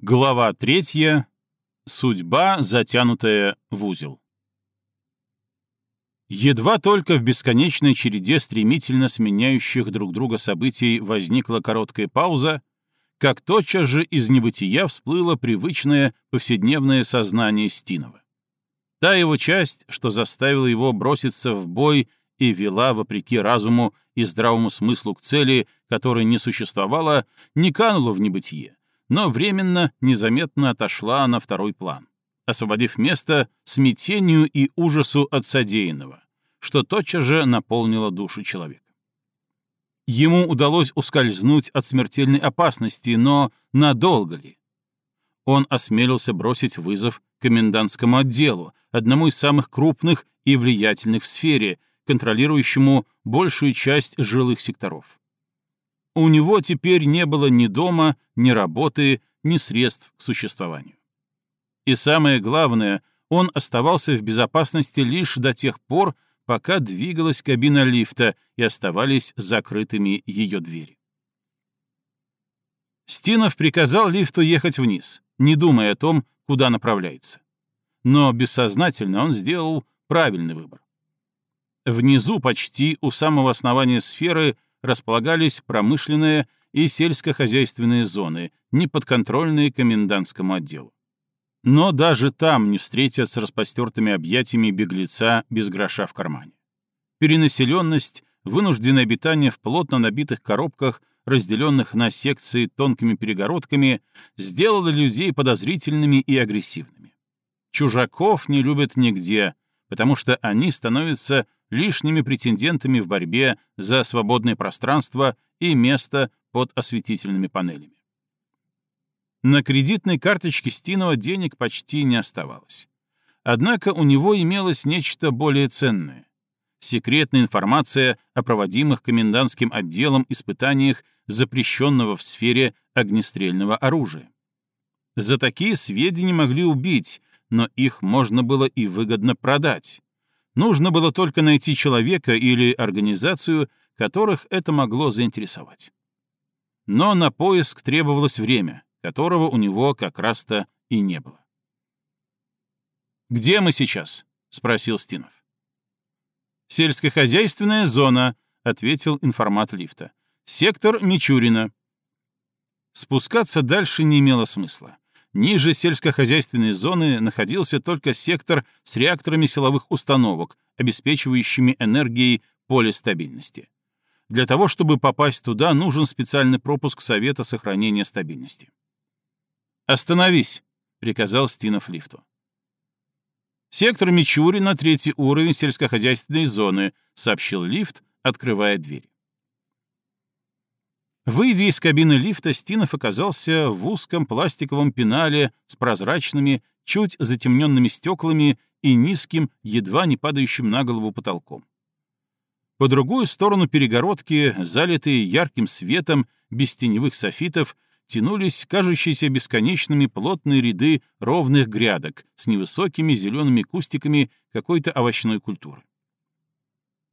Глава третья. Судьба, затянутая в узел. Едва только в бесконечной череде стремительно сменяющих друг друга событий возникла короткая пауза, как тотчас же из небытия всплыло привычное повседневное сознание Стинова. Та его часть, что заставила его броситься в бой и вела, вопреки разуму и здравому смыслу к цели, которой не существовало, не канула в небытие, но временно, незаметно отошла на второй план, освободив место смятению и ужасу от содеянного, что тотчас же наполнило душу человека. Ему удалось ускользнуть от смертельной опасности, но надолго ли? Он осмелился бросить вызов комендантскому отделу, одному из самых крупных и влиятельных в сфере, контролирующему большую часть жилых секторов. У него теперь не было ни дома, ни работы, ни средств к существованию. И самое главное, он оставался в безопасности лишь до тех пор, пока двигалась кабина лифта и оставались закрытыми ее двери. Стинов приказал лифту ехать вниз, не думая о том, куда направляется. Но бессознательно он сделал правильный выбор. Внизу, почти у самого основания сферы, располагались промышленные и сельскохозяйственные зоны, неподконтрольные комендантскому отделу. Но даже там не встретят с распростертыми объятиями беглеца без гроша в кармане. Перенаселенность, вынужденное обитание в плотно набитых коробках, разделенных на секции тонкими перегородками, сделало людей подозрительными и агрессивными. Чужаков не любят нигде, потому что они становятся лишними претендентами в борьбе за свободное пространство и место под осветительными панелями. На кредитной карточке Стинова денег почти не оставалось. Однако у него имелось нечто более ценное — секретная информация о проводимых комендантским отделом испытаниях запрещенного в сфере огнестрельного оружия. За такие сведения могли убить, но их можно было и выгодно продать. Нужно было только найти человека или организацию, которых это могло заинтересовать. Но на поиск требовалось время, которого у него как раз-то и не было. «Где мы сейчас?» — спросил Стинов. «Сельскохозяйственная зона», — ответил информат лифта. «Сектор Мичурина». Спускаться дальше не имело смысла. Ниже сельскохозяйственной зоны находился только сектор с реакторами силовых установок, обеспечивающими энергией поле стабильности. Для того, чтобы попасть туда, нужен специальный пропуск Совета сохранения стабильности. «Остановись!» — приказал Стинов лифту. «Сектор Мичурина, третий уровень сельскохозяйственной зоны», — сообщил лифт, открывая дверь. Выйдя из кабины лифта, Стинов оказался в узком пластиковом пенале с прозрачными, чуть затемненными стеклами и низким, едва не падающим на голову потолком. По другую сторону перегородки, залитые ярким светом, без теневых софитов, тянулись кажущиеся бесконечными плотные ряды ровных грядок с невысокими зелеными кустиками какой-то овощной культуры.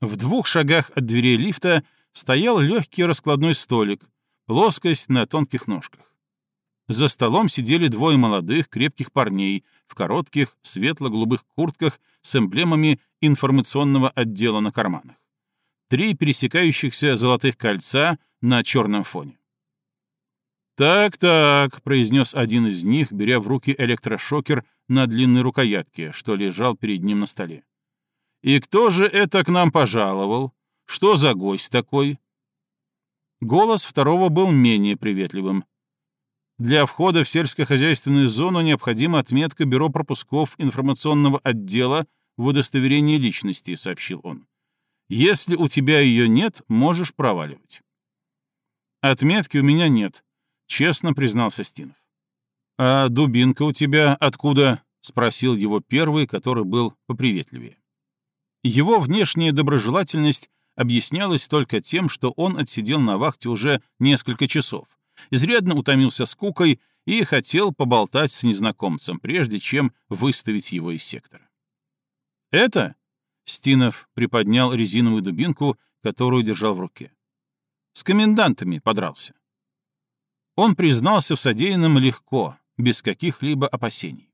В двух шагах от дверей лифта стоял легкий раскладной столик, плоскость на тонких ножках. За столом сидели двое молодых, крепких парней в коротких, светло-голубых куртках с эмблемами информационного отдела на карманах. Три пересекающихся золотых кольца на черном фоне. «Так-так», — произнес один из них, беря в руки электрошокер на длинной рукоятке, что лежал перед ним на столе. «И кто же это к нам пожаловал? Что за гость такой?» Голос второго был менее приветливым. Для входа в сельскохозяйственную зону необходима отметка Бюро пропусков информационного отдела в удостоверении личности, сообщил он. Если у тебя ее нет, можешь проваливать. Отметки у меня нет, честно признался Стинов. А дубинка у тебя откуда? спросил его первый, который был поприветливее. Его внешняя доброжелательность объяснялось только тем, что он отсидел на вахте уже несколько часов, изрядно утомился скукой и хотел поболтать с незнакомцем, прежде чем выставить его из сектора. «Это?» — Стинов приподнял резиновую дубинку, которую держал в руке. «С комендантами подрался». Он признался в содеянном легко, без каких-либо опасений.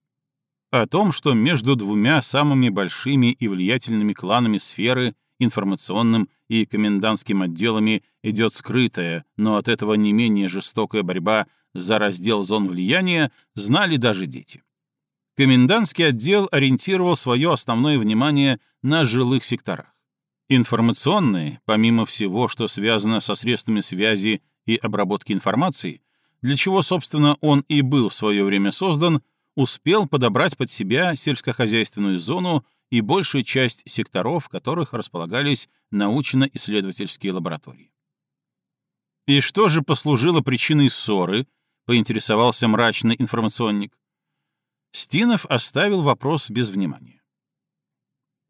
О том, что между двумя самыми большими и влиятельными кланами сферы, информационным и комендантским отделами, идет скрытая, но от этого не менее жестокая борьба за раздел зон влияния, знали даже дети. Комендантский отдел ориентировал свое основное внимание на жилых секторах. Информационные, помимо всего, что связано со средствами связи и обработки информации, для чего, собственно, он и был в свое время создан, успел подобрать под себя сельскохозяйственную зону и большую часть секторов, в которых располагались научно-исследовательские лаборатории. И что же послужило причиной ссоры, поинтересовался мрачный информационник. Стинов оставил вопрос без внимания.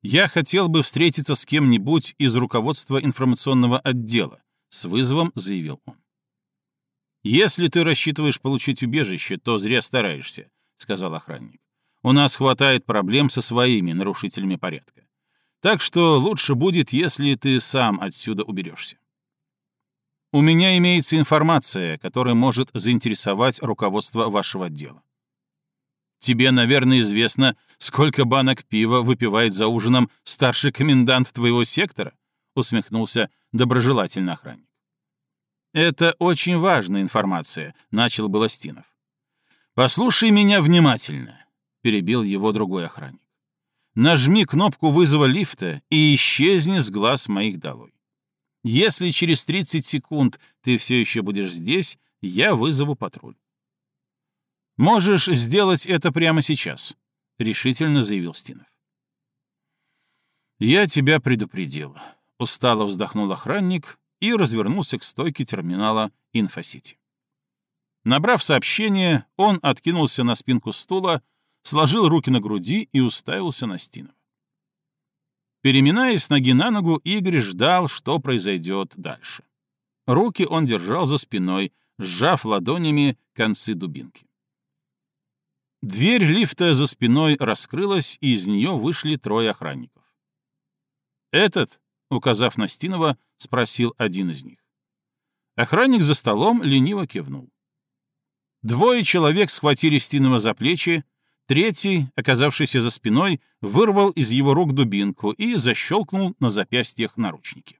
Я хотел бы встретиться с кем-нибудь из руководства информационного отдела, с вызовом заявил он. Если ты рассчитываешь получить убежище, то зря стараешься, сказал охранник. У нас хватает проблем со своими нарушителями порядка. Так что лучше будет, если ты сам отсюда уберешься. У меня имеется информация, которая может заинтересовать руководство вашего отдела. Тебе, наверное, известно, сколько банок пива выпивает за ужином старший комендант твоего сектора?» — усмехнулся доброжелательно охранник. «Это очень важная информация», — начал Баластинов. «Послушай меня внимательно», — перебил его другой охранник. «Нажми кнопку вызова лифта и исчезни с глаз моих долой. Если через 30 секунд ты все еще будешь здесь, я вызову патруль. «Можешь сделать это прямо сейчас», — решительно заявил Стинов. «Я тебя предупредил», — устало вздохнул охранник и развернулся к стойке терминала Инфосити. Набрав сообщение, он откинулся на спинку стула, сложил руки на груди и уставился на Стинова. Переминаясь ноги на ногу, Игорь ждал, что произойдет дальше. Руки он держал за спиной, сжав ладонями концы дубинки. Дверь лифта за спиной раскрылась, и из нее вышли трое охранников. «Этот?» — указав на Стинова, спросил один из них. Охранник за столом лениво кивнул. Двое человек схватили Стинова за плечи, третий, оказавшийся за спиной, вырвал из его рук дубинку и защелкнул на запястьях наручники.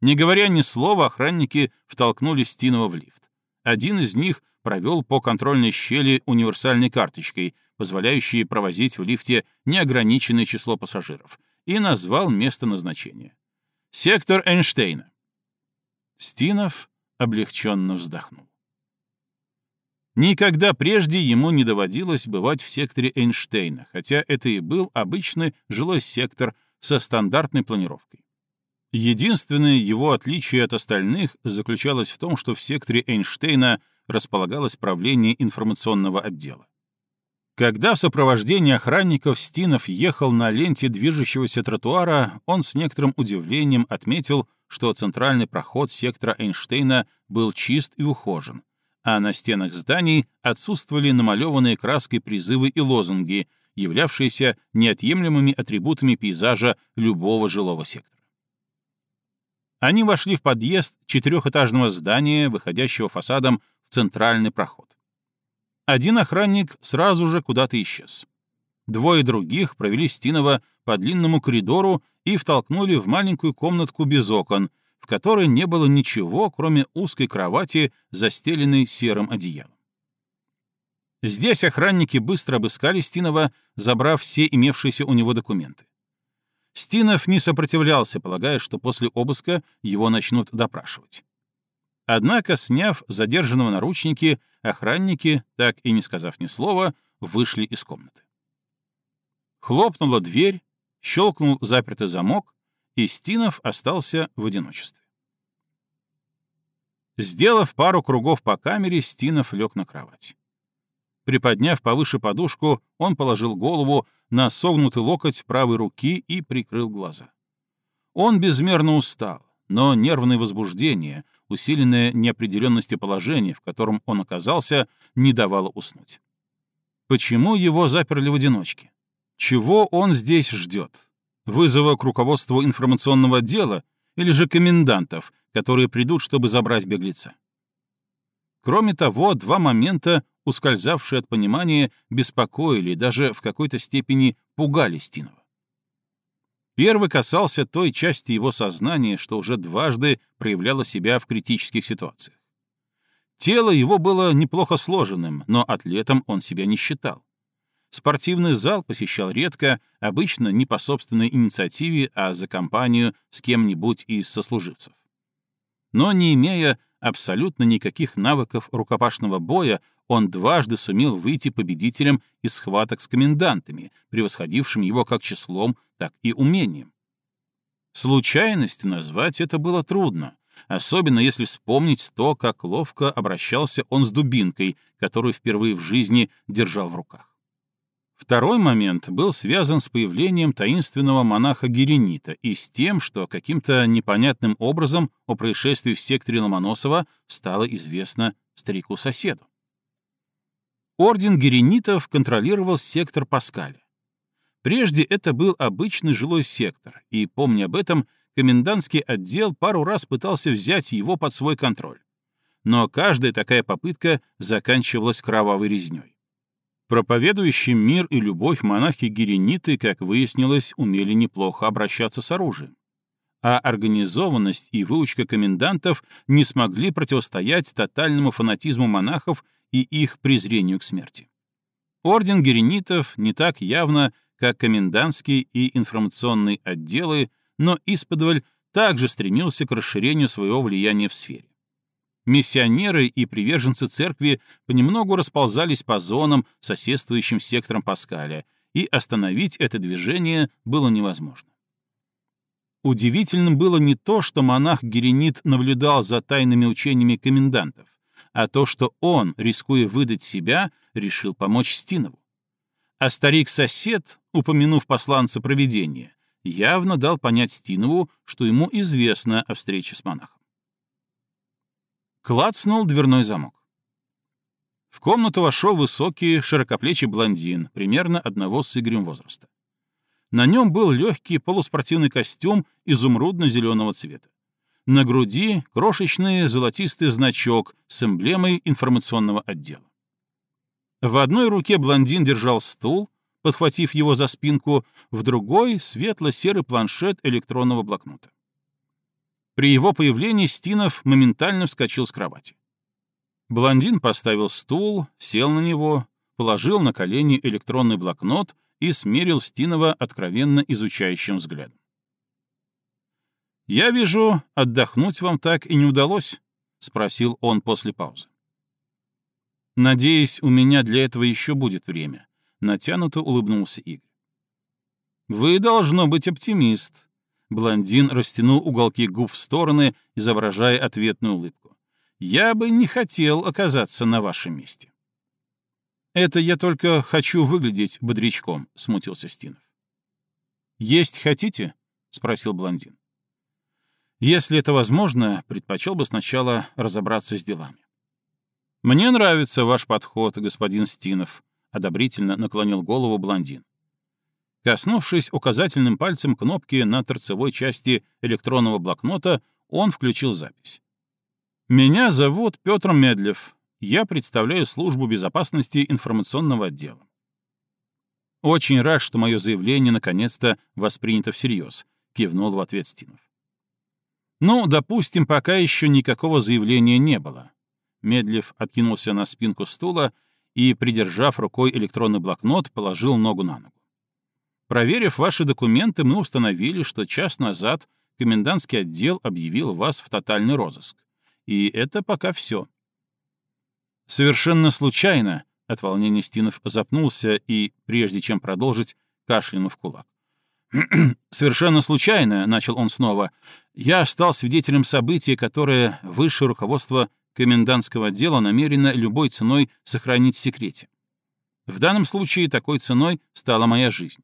Не говоря ни слова, охранники втолкнули Стинова в лифт. Один из них провел по контрольной щели универсальной карточкой, позволяющей провозить в лифте неограниченное число пассажиров, и назвал место назначения. «Сектор Эйнштейна». Стинов облегченно вздохнул. Никогда прежде ему не доводилось бывать в секторе Эйнштейна, хотя это и был обычный жилой сектор со стандартной планировкой. Единственное его отличие от остальных заключалось в том, что в секторе Эйнштейна — располагалось правление информационного отдела. Когда в сопровождении охранников Стинов ехал на ленте движущегося тротуара, он с некоторым удивлением отметил, что центральный проход сектора Эйнштейна был чист и ухожен, а на стенах зданий отсутствовали намалеванные краской призывы и лозунги, являвшиеся неотъемлемыми атрибутами пейзажа любого жилого сектора. Они вошли в подъезд четырехэтажного здания, выходящего фасадом в центральный проход. Один охранник сразу же куда-то исчез. Двое других провели Стинова по длинному коридору и втолкнули в маленькую комнатку без окон, в которой не было ничего, кроме узкой кровати, застеленной серым одеялом. Здесь охранники быстро обыскали Стинова, забрав все имевшиеся у него документы. Стинов не сопротивлялся, полагая, что после обыска его начнут допрашивать. Однако, сняв задержанного наручники, охранники, так и не сказав ни слова, вышли из комнаты. Хлопнула дверь, щелкнул запертый замок, и Стинов остался в одиночестве. Сделав пару кругов по камере, Стинов лег на кровать. Приподняв повыше подушку, он положил голову на согнутый локоть правой руки и прикрыл глаза. Он безмерно устал, но нервное возбуждение, усиленное неопределенностью положения, в котором он оказался, не давало уснуть. Почему его заперли в одиночке? Чего он здесь ждет? Вызова к руководству информационного отдела или же комендантов, которые придут, чтобы забрать беглеца? Кроме того, два момента, ускользавшие от понимания, беспокоили и даже в какой-то степени пугали Стинова. Первый касался той части его сознания, что уже дважды проявляла себя в критических ситуациях. Тело его было неплохо сложенным, но атлетом он себя не считал. Спортивный зал посещал редко, обычно не по собственной инициативе, а за компанию с кем-нибудь из сослуживцев. Но не имея абсолютно никаких навыков рукопашного боя, он дважды сумел выйти победителем из схваток с комендантами, превосходившим его как числом, так и умением. Случайностью назвать это было трудно, особенно если вспомнить то, как ловко обращался он с дубинкой, которую впервые в жизни держал в руках. Второй момент был связан с появлением таинственного монаха Геренита и с тем, что каким-то непонятным образом о происшествии в секторе Ломоносова стало известно старику-соседу. Орден Геренитов контролировал сектор Паскаля. Прежде это был обычный жилой сектор, и, помня об этом, комендантский отдел пару раз пытался взять его под свой контроль. Но каждая такая попытка заканчивалась кровавой резнёй. Проповедующие мир и любовь монахи-герениты, как выяснилось, умели неплохо обращаться с оружием. А организованность и выучка комендантов не смогли противостоять тотальному фанатизму монахов и их презрению к смерти. Орден геренитов не так явно, как комендантский и информационный отделы, но исподволь также стремился к расширению своего влияния в сфере. Миссионеры и приверженцы церкви понемногу расползались по зонам, соседствующим с сектором Паскаля, и остановить это движение было невозможно. Удивительным было не то, что монах Геренит наблюдал за тайными учениями комендантов, а то, что он, рискуя выдать себя, решил помочь Стинову. А старик-сосед, упомянув посланца провидения, явно дал понять Стинову, что ему известно о встрече с монахом. Клацнул дверной замок. В комнату вошел высокий, широкоплечий блондин, примерно одного с Игорем возраста. На нем был легкий полуспортивный костюм изумрудно-зеленого цвета. На груди крошечный золотистый значок с эмблемой информационного отдела. В одной руке блондин держал стул, подхватив его за спинку, в другой — светло-серый планшет электронного блокнота. При его появлении Стинов моментально вскочил с кровати. Блондин поставил стул, сел на него, положил на колени электронный блокнот и смерил Стинова откровенно изучающим взглядом. «Я вижу, отдохнуть вам так и не удалось?» — спросил он после паузы. «Надеюсь, у меня для этого еще будет время», — натянуто улыбнулся Игорь. «Вы, должно быть, оптимист», Блондин растянул уголки губ в стороны, изображая ответную улыбку. «Я бы не хотел оказаться на вашем месте». «Это я только хочу выглядеть бодрячком», — смутился Стинов. «Есть хотите?» — спросил блондин. «Если это возможно, предпочел бы сначала разобраться с делами». «Мне нравится ваш подход, господин Стинов», — одобрительно наклонил голову блондин. Коснувшись указательным пальцем кнопки на торцевой части электронного блокнота, он включил запись. «Меня зовут Петр Медлев. Я представляю службу безопасности информационного отдела. Очень рад, что мое заявление наконец-то воспринято всерьез», — кивнул в ответ Стинов. «Ну, допустим, пока еще никакого заявления не было». Медлев откинулся на спинку стула и, придержав рукой электронный блокнот, положил ногу на ногу. Проверив ваши документы, мы установили, что час назад комендантский отдел объявил вас в тотальный розыск. И это пока все. Совершенно случайно, от волнения Стинов запнулся и, прежде чем продолжить, кашлянул в кулак. «Совершенно случайно», — начал он снова, — «я стал свидетелем события, которое высшее руководство комендантского отдела намерено любой ценой сохранить в секрете. В данном случае такой ценой стала моя жизнь.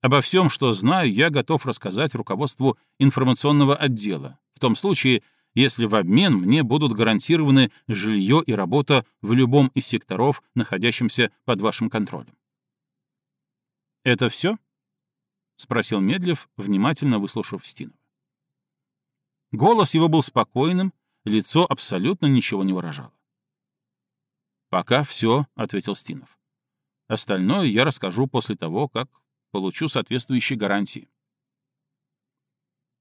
Обо всем, что знаю, я готов рассказать руководству информационного отдела, в том случае, если в обмен мне будут гарантированы жилье и работа в любом из секторов, находящимся под вашим контролем. «Это все?» — спросил Медлев, внимательно выслушав Стинова. Голос его был спокойным, лицо абсолютно ничего не выражало. «Пока все», — ответил Стинов. «Остальное я расскажу после того, как получу соответствующие гарантии».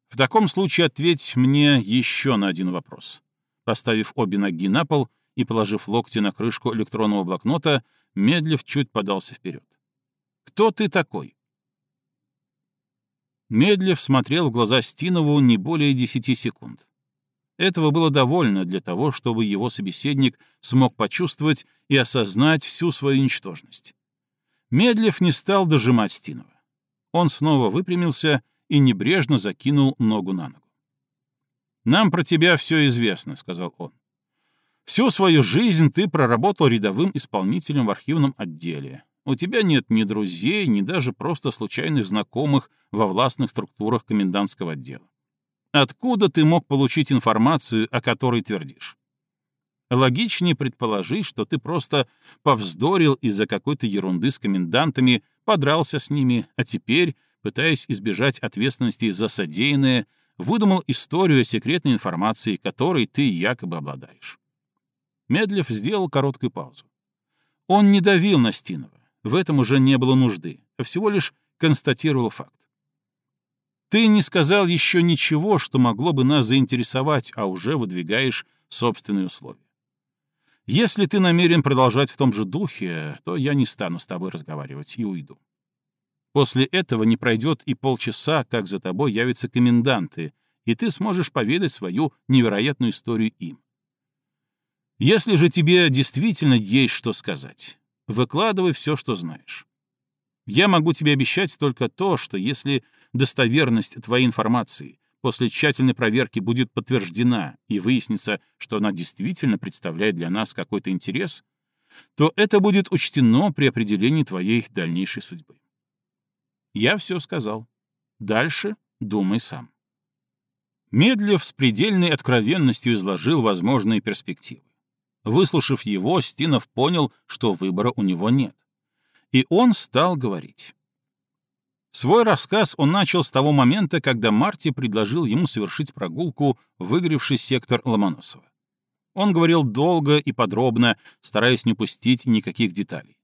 В таком случае ответь мне еще на один вопрос. Поставив обе ноги на пол и положив локти на крышку электронного блокнота, Медлев чуть подался вперед. «Кто ты такой?» Медлев смотрел в глаза Стинову не более десяти секунд. Этого было довольно для того, чтобы его собеседник смог почувствовать и осознать всю свою ничтожность. Медлев не стал дожимать Стинова. Он снова выпрямился и небрежно закинул ногу на ногу. «Нам про тебя все известно», — сказал он. «Всю свою жизнь ты проработал рядовым исполнителем в архивном отделе. У тебя нет ни друзей, ни даже просто случайных знакомых во властных структурах комендантского отдела. Откуда ты мог получить информацию, о которой твердишь? Логичнее предположить, что ты просто повздорил из-за какой-то ерунды с комендантами, подрался с ними, а теперь, пытаясь избежать ответственности за содеянное, выдумал историю о секретной информации, которой ты якобы обладаешь. Медлев сделал короткую паузу. Он не давил на Стинова, в этом уже не было нужды, а всего лишь констатировал факт. Ты не сказал еще ничего, что могло бы нас заинтересовать, а уже выдвигаешь собственные условия. Если ты намерен продолжать в том же духе, то я не стану с тобой разговаривать и уйду. После этого не пройдет и полчаса, как за тобой явятся коменданты, и ты сможешь поведать свою невероятную историю им. Если же тебе действительно есть что сказать, выкладывай все, что знаешь. Я могу тебе обещать только то, что если достоверность твоей информации после тщательной проверки будет подтверждена и выяснится, что она действительно представляет для нас какой-то интерес, то это будет учтено при определении твоей дальнейшей судьбы. Я все сказал. Дальше думай сам. Медлев с предельной откровенностью изложил возможные перспективы. Выслушав его, Стинов понял, что выбора у него нет. И он стал говорить. Свой рассказ он начал с того момента, когда Марти предложил ему совершить прогулку в выгоревший сектор Ломоносова. Он говорил долго и подробно, стараясь не упустить никаких деталей.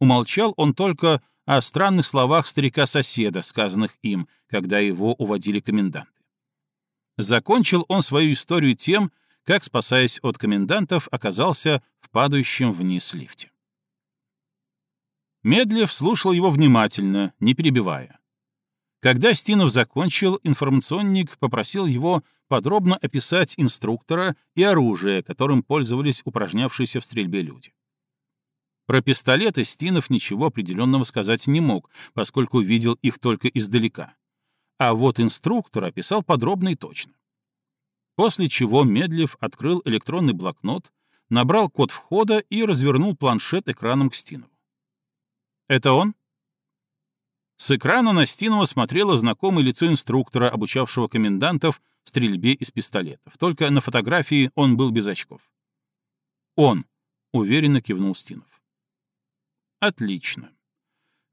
Умолчал он только о странных словах старика-соседа, сказанных им, когда его уводили коменданты. Закончил он свою историю тем, как, спасаясь от комендантов, оказался в падающем вниз лифте. Медлев слушал его внимательно, не перебивая. Когда Стинов закончил, информационник попросил его подробно описать инструктора и оружие, которым пользовались упражнявшиеся в стрельбе люди. Про пистолеты Стинов ничего определенного сказать не мог, поскольку видел их только издалека. А вот инструктор описал подробно и точно. После чего Медлев открыл электронный блокнот, набрал код входа и развернул планшет экраном к Стинову. «Это он?» С экрана на Стинова смотрело знакомое лицо инструктора, обучавшего комендантов стрельбе из пистолетов. Только на фотографии он был без очков. «Он», — уверенно кивнул Стинов. Отлично.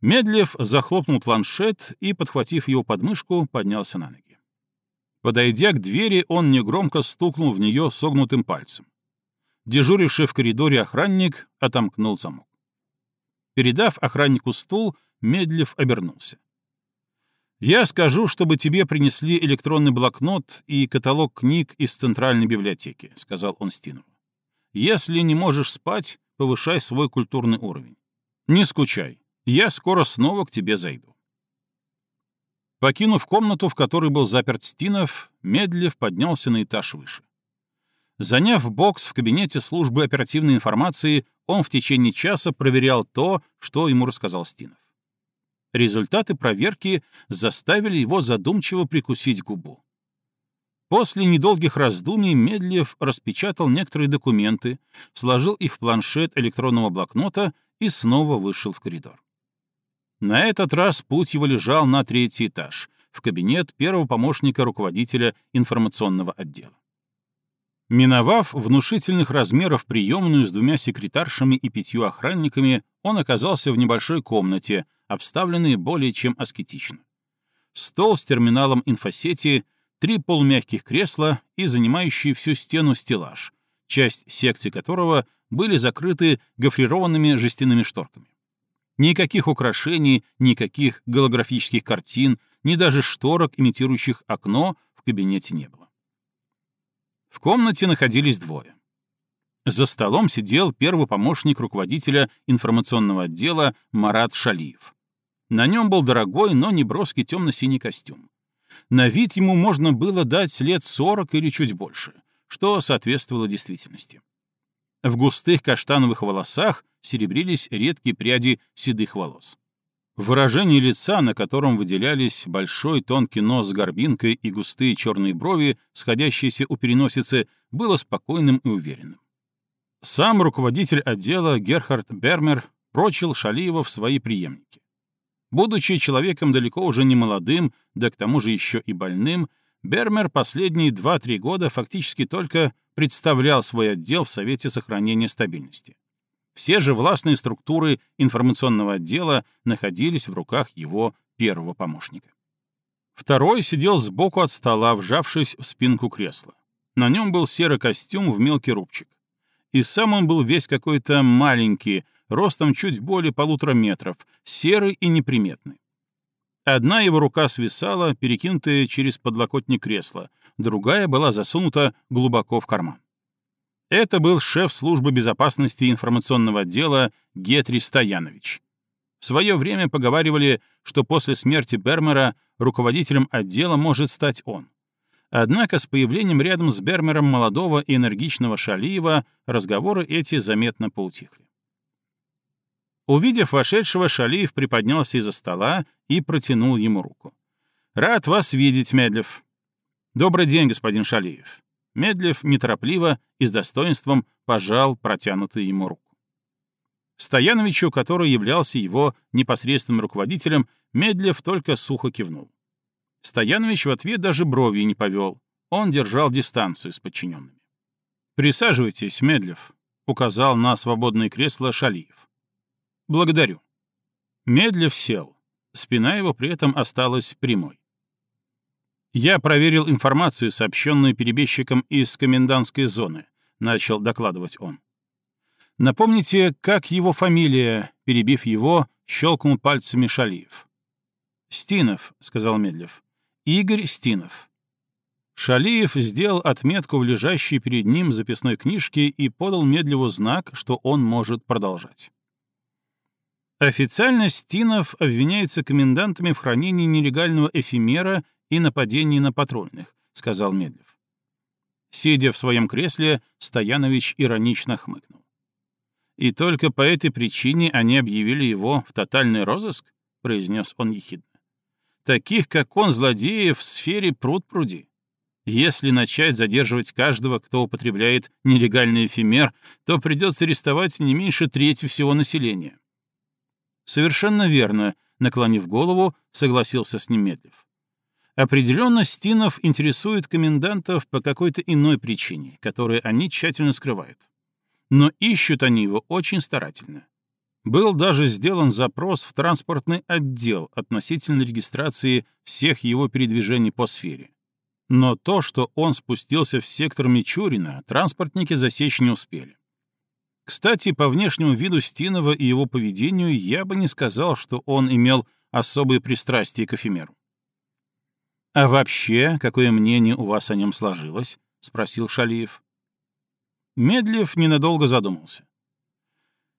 Медлев захлопнул планшет и, подхватив его подмышку, поднялся на ноги. Подойдя к двери, он негромко стукнул в нее согнутым пальцем. Дежуривший в коридоре охранник отомкнул замок. Передав охраннику стул, Медлев обернулся. «Я скажу, чтобы тебе принесли электронный блокнот и каталог книг из Центральной библиотеки», — сказал он Стинову. «Если не можешь спать, повышай свой культурный уровень. Не скучай, я скоро снова к тебе зайду. Покинув комнату, в которой был заперт Стинов, Медлев поднялся на этаж выше. Заняв бокс в кабинете службы оперативной информации, он в течение часа проверял то, что ему рассказал Стинов. Результаты проверки заставили его задумчиво прикусить губу. После недолгих раздумий Медлев распечатал некоторые документы, сложил их в планшет электронного блокнота и снова вышел в коридор. На этот раз путь его лежал на третий этаж, в кабинет первого помощника руководителя информационного отдела. Миновав внушительных размеров приемную с двумя секретаршами и пятью охранниками, он оказался в небольшой комнате, обставленной более чем аскетично. Стол с терминалом инфосети, три полумягких кресла и занимающий всю стену стеллаж, часть секции которого были закрыты гофрированными жестяными шторками. Никаких украшений, никаких голографических картин, ни даже шторок, имитирующих окно, в кабинете не было. В комнате находились двое. За столом сидел первый помощник руководителя информационного отдела Марат Шалиев. На нем был дорогой, но неброский темно-синий костюм. На вид ему можно было дать лет 40 или чуть больше, что соответствовало действительности. В густых каштановых волосах серебрились редкие пряди седых волос. Выражение лица, на котором выделялись большой тонкий нос с горбинкой и густые черные брови, сходящиеся у переносицы, было спокойным и уверенным. Сам руководитель отдела Герхард Бермер прочил Шалиева в свои преемники. Будучи человеком далеко уже не молодым, да к тому же еще и больным, Бермер последние 2-3 года фактически только представлял свой отдел в Совете сохранения стабильности. Все же властные структуры информационного отдела находились в руках его первого помощника. Второй сидел сбоку от стола, вжавшись в спинку кресла. На нем был серый костюм в мелкий рубчик. И сам он был весь какой-то маленький, ростом чуть более полутора метров, серый и неприметный. Одна его рука свисала, перекинутая через подлокотник кресла, другая была засунута глубоко в карман. Это был шеф службы безопасности информационного отдела Гетри Стоянович. В свое время поговаривали, что после смерти Бермера руководителем отдела может стать он. Однако с появлением рядом с Бермером молодого и энергичного Шалиева разговоры эти заметно поутихли. Увидев вошедшего, Шалиев приподнялся из-за стола и протянул ему руку. «Рад вас видеть, Медлев». «Добрый день, господин Шалиев». Медлев неторопливо и с достоинством пожал протянутую ему руку. Стояновичу, который являлся его непосредственным руководителем, Медлев только сухо кивнул. Стоянович в ответ даже бровью не повел. Он держал дистанцию с подчиненными. «Присаживайтесь, Медлев», — указал на свободное кресло Шалиев. «Благодарю». Медлев сел. Спина его при этом осталась прямой. «Я проверил информацию, сообщенную перебежчиком из комендантской зоны», — начал докладывать он. «Напомните, как его фамилия?» — перебив его, щелкнул пальцами Шалиев. «Стинов», — сказал Медлев. «Игорь Стинов». Шалиев сделал отметку в лежащей перед ним записной книжке и подал Медлеву знак, что он может продолжать. Официально Стинов обвиняется комендантами в хранении нелегального эфемера и нападении на патрульных», — сказал Медлев. Сидя в своем кресле, Стоянович иронично хмыкнул. «И только по этой причине они объявили его в тотальный розыск?» — произнес он ехидно. «Таких, как он, злодеев в сфере пруд-пруди. Если начать задерживать каждого, кто употребляет нелегальный эфемер, то придется арестовать не меньше трети всего населения». «Совершенно верно», — наклонив голову, согласился с ним Медлев. Определенно, Стинов интересует комендантов по какой-то иной причине, которую они тщательно скрывают. Но ищут они его очень старательно. Был даже сделан запрос в транспортный отдел относительно регистрации всех его передвижений по сфере. Но то, что он спустился в сектор Мичурина, транспортники засечь не успели. Кстати, по внешнему виду Стинова и его поведению я бы не сказал, что он имел особые пристрастия к эфемеру. «А вообще, какое мнение у вас о нем сложилось?» — спросил Шалиев. Медлев ненадолго задумался.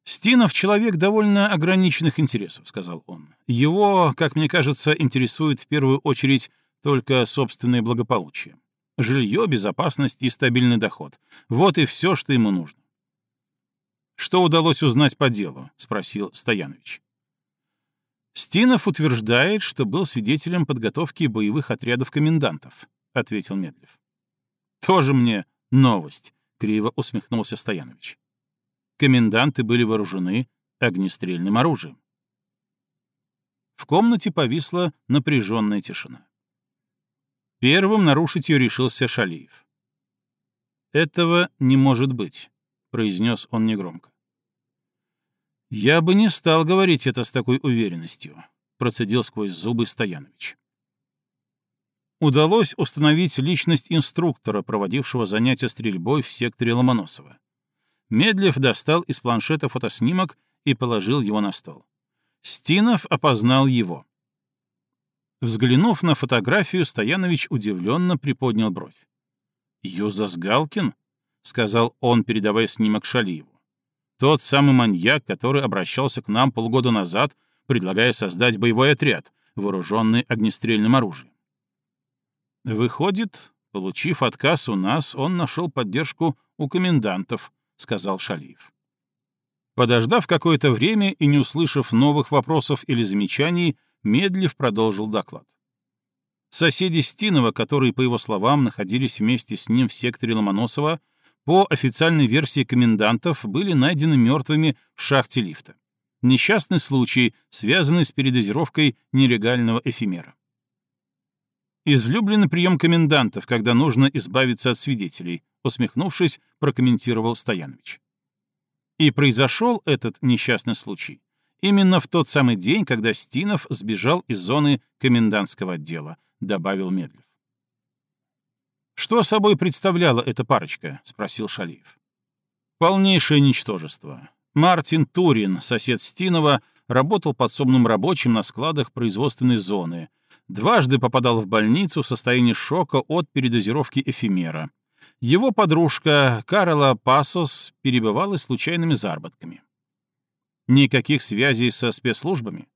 «Стинов — человек довольно ограниченных интересов», — сказал он. «Его, как мне кажется, интересует в первую очередь только собственное благополучие. Жилье, безопасность и стабильный доход. Вот и все, что ему нужно». «Что удалось узнать по делу?» — спросил Стоянович. Стинов утверждает, что был свидетелем подготовки боевых отрядов комендантов, ответил Медлев. Тоже мне новость, криво усмехнулся Стоянович. Коменданты были вооружены огнестрельным оружием. В комнате повисла напряженная тишина. Первым нарушить ее решился Шалиев. «Этого не может быть», — произнес он негромко. «Я бы не стал говорить это с такой уверенностью», — процедил сквозь зубы Стоянович. Удалось установить личность инструктора, проводившего занятия стрельбой в секторе Ломоносова. Медлев достал из планшета фотоснимок и положил его на стол. Стинов опознал его. Взглянув на фотографию, Стоянович удивленно приподнял бровь. «Юзас Галкин?» — сказал он, передавая снимок Шалиеву. «Тот самый маньяк, который обращался к нам полгода назад, предлагая создать боевой отряд, вооруженный огнестрельным оружием. Выходит, получив отказ у нас, он нашел поддержку у комендантов, сказал Шалиев. Подождав какое-то время и не услышав новых вопросов или замечаний, Медлив продолжил доклад. Соседи Стинова, которые, по его словам, находились вместе с ним в секторе Ломоносова, по официальной версии комендантов, были найдены мертвыми в шахте лифта. Несчастный случай, связанный с передозировкой нелегального эфемера. Излюбленный прием комендантов, когда нужно избавиться от свидетелей, усмехнувшись, прокомментировал Стоянович. И произошел этот несчастный случай именно в тот самый день, когда Стинов сбежал из зоны комендантского отдела, добавил Медлев. «Что собой представляла эта парочка?» — спросил Шалиев. «Полнейшее ничтожество. Мартин Турин, сосед Стинова, работал подсобным рабочим на складах производственной зоны. Дважды попадал в больницу в состоянии шока от передозировки эфемера. Его подружка Карла Пасос перебывалась случайными заработками. Никаких связей со спецслужбами?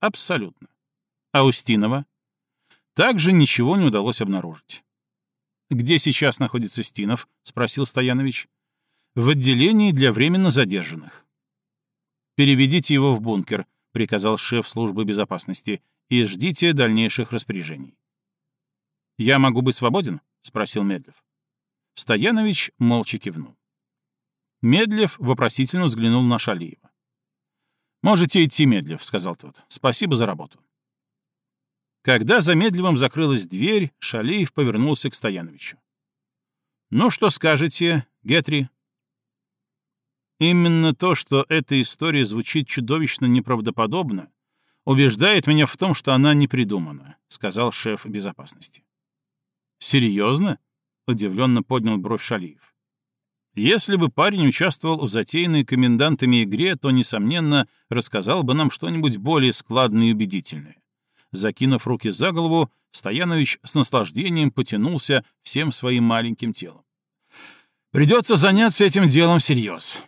Абсолютно. А у Стинова? Также ничего не удалось обнаружить. «Где сейчас находится Стинов?» — спросил Стоянович. «В отделении для временно задержанных. «Переведите его в бункер», — приказал шеф службы безопасности, «и ждите дальнейших распоряжений». «Я могу быть свободен?» — спросил Медлев. Стоянович молча кивнул. Медлев вопросительно взглянул на Шалиева. «Можете идти, Медлев», — сказал тот. «Спасибо за работу». Когда за Медлевым закрылась дверь, Шалиев повернулся к Стояновичу. «Ну, что скажете, Гетри?» Именно то, что эта история звучит чудовищно неправдоподобно, убеждает меня в том, что она не придумана, сказал шеф безопасности. Серьезно? удивленно поднял бровь Шалиев. Если бы парень участвовал в затеянной комендантами игре, то, несомненно, рассказал бы нам что-нибудь более складное и убедительное. Закинув руки за голову, Стоянович с наслаждением потянулся всем своим маленьким телом. «Придется заняться этим делом всерьез.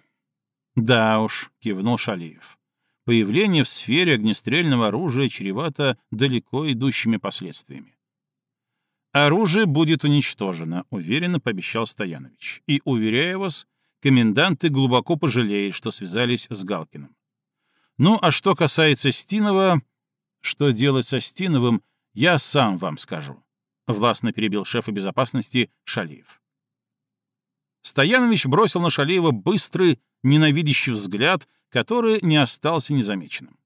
«Да уж», — кивнул Шалиев. «Появление в сфере огнестрельного оружия чревато далеко идущими последствиями». «Оружие будет уничтожено», — уверенно пообещал Стоянович. «И, уверяю вас, коменданты глубоко пожалеют, что связались с Галкиным. Ну, а что касается Стинова, что делать со Стиновым, я сам вам скажу», — властно перебил шефа безопасности Шалиев. Стоянович бросил на Шалеева быстрый, ненавидящий взгляд, который не остался незамеченным.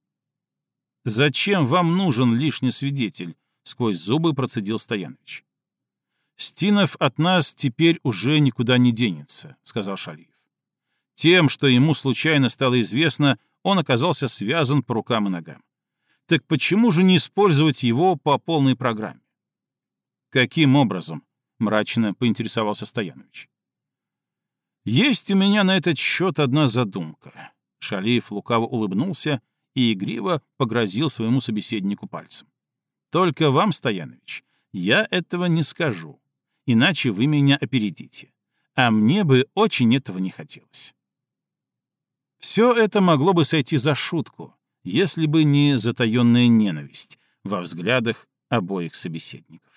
«Зачем вам нужен лишний свидетель?» — сквозь зубы процедил Стоянович. «Стинов от нас теперь уже никуда не денется», — сказал Шалиев. Тем, что ему случайно стало известно, он оказался связан по рукам и ногам. Так почему же не использовать его по полной программе? «Каким образом?» — мрачно поинтересовался Стоянович. Есть у меня на этот счет одна задумка. Шалиев лукаво улыбнулся и игриво погрозил своему собеседнику пальцем. Только вам, Стоянович, я этого не скажу, иначе вы меня опередите. А мне бы очень этого не хотелось. Все это могло бы сойти за шутку, если бы не затаенная ненависть во взглядах обоих собеседников.